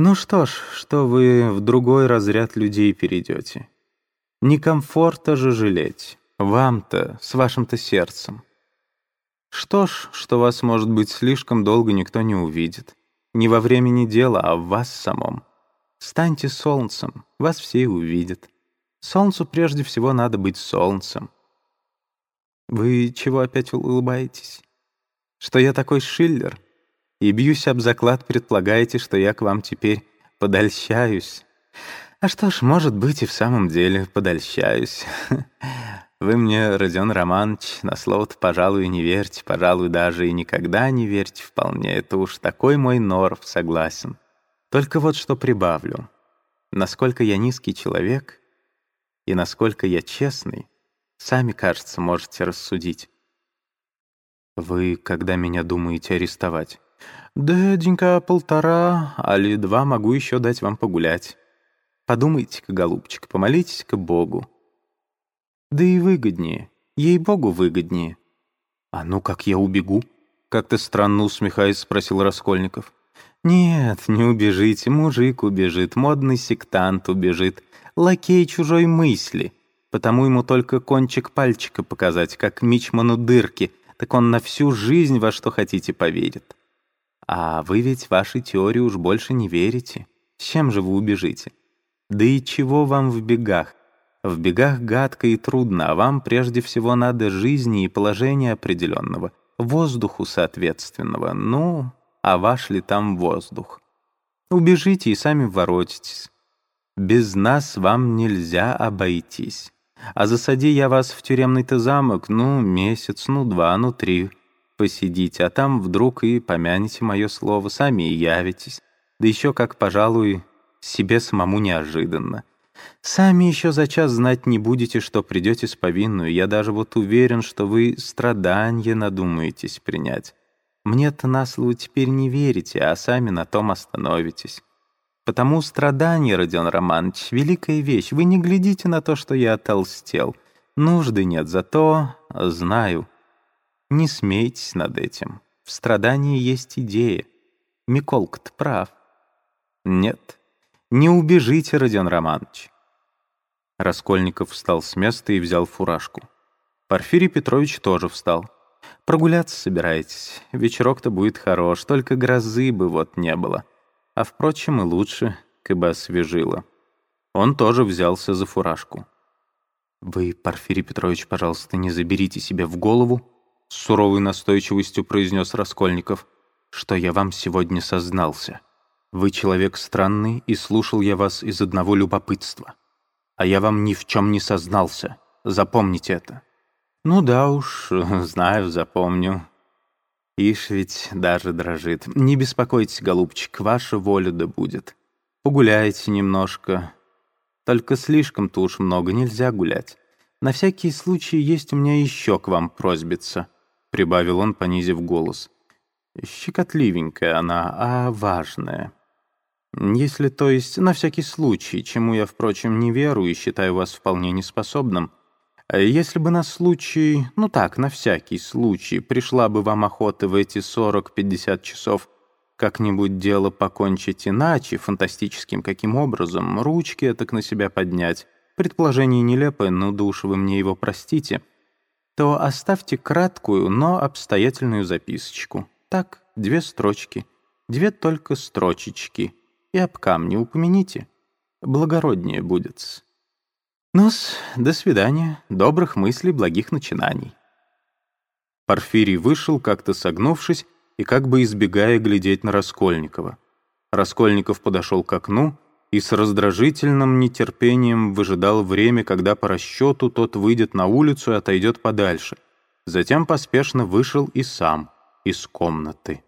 Ну что ж, что вы в другой разряд людей перейдете. Не комфорта же жалеть. Вам-то, с вашим-то сердцем. Что ж, что вас, может быть, слишком долго никто не увидит. Не во времени дела, а в вас самом. Станьте солнцем, вас все увидят. Солнцу прежде всего надо быть солнцем. Вы чего опять улыбаетесь? Что я такой Шиллер? И бьюсь об заклад, предполагаете, что я к вам теперь подольщаюсь. А что ж, может быть, и в самом деле подольщаюсь. Вы мне, Родион Романович, на слово-то, пожалуй, не верьте, пожалуй, даже и никогда не верьте вполне. Это уж такой мой норов, согласен. Только вот что прибавлю. Насколько я низкий человек и насколько я честный, сами, кажется, можете рассудить. Вы когда меня думаете арестовать? Да, денька полтора, али два могу еще дать вам погулять. Подумайте-ка, голубчик, помолитесь-ка Богу. Да и выгоднее, ей-богу выгоднее. А ну как я убегу? Как-то странно усмехаясь, спросил Раскольников. Нет, не убежите, мужик убежит, модный сектант убежит, лакей чужой мысли. Потому ему только кончик пальчика показать, как мичману дырки, так он на всю жизнь во что хотите поверит. А вы ведь вашей теории уж больше не верите. С чем же вы убежите? Да и чего вам в бегах? В бегах гадко и трудно, а вам прежде всего надо жизни и положения определенного, воздуху соответственного. Ну, а ваш ли там воздух? Убежите и сами воротитесь. Без нас вам нельзя обойтись. А засади я вас в тюремный-то замок, ну, месяц, ну, два, ну, три. Посидите, а там вдруг и помянете мое слово, сами и явитесь. Да еще, как, пожалуй, себе самому неожиданно. Сами еще за час знать не будете, что придете с повинную. Я даже вот уверен, что вы страдания надумаетесь принять. Мне-то на слово теперь не верите, а сами на том остановитесь. Потому страдание, Родион Романович, великая вещь. Вы не глядите на то, что я отолстел. Нужды нет, зато знаю. Не смейтесь над этим. В страдании есть идея. Миколка-то прав. Нет, не убежите, Родион Романович. Раскольников встал с места и взял фуражку. Порфирий Петрович тоже встал. «Прогуляться собираетесь. Вечерок-то будет хорош, только грозы бы вот не было. А, впрочем, и лучше, кабы освежило». Он тоже взялся за фуражку. «Вы, Порфирий Петрович, пожалуйста, не заберите себе в голову», с суровой настойчивостью произнес Раскольников, «что я вам сегодня сознался». Вы человек странный, и слушал я вас из одного любопытства. А я вам ни в чем не сознался. Запомните это». «Ну да уж, знаю, запомню». Ишь ведь даже дрожит. «Не беспокойтесь, голубчик, ваша воля да будет. Погуляйте немножко. Только слишком-то уж много нельзя гулять. На всякий случай есть у меня еще к вам просьбица», — прибавил он, понизив голос. «Щекотливенькая она, а важная». Если, то есть, на всякий случай, чему я, впрочем, не верую и считаю вас вполне неспособным, если бы на случай, ну так, на всякий случай, пришла бы вам охота в эти 40-50 часов как-нибудь дело покончить иначе, фантастическим каким образом, ручки так на себя поднять, предположение нелепое, но да уж вы мне его простите, то оставьте краткую, но обстоятельную записочку. Так, две строчки, две только строчечки — и об камне упомяните. Благороднее будет. ну до свидания, добрых мыслей, благих начинаний. Порфирий вышел, как-то согнувшись и как бы избегая глядеть на Раскольникова. Раскольников подошел к окну и с раздражительным нетерпением выжидал время, когда по расчету тот выйдет на улицу и отойдет подальше. Затем поспешно вышел и сам из комнаты.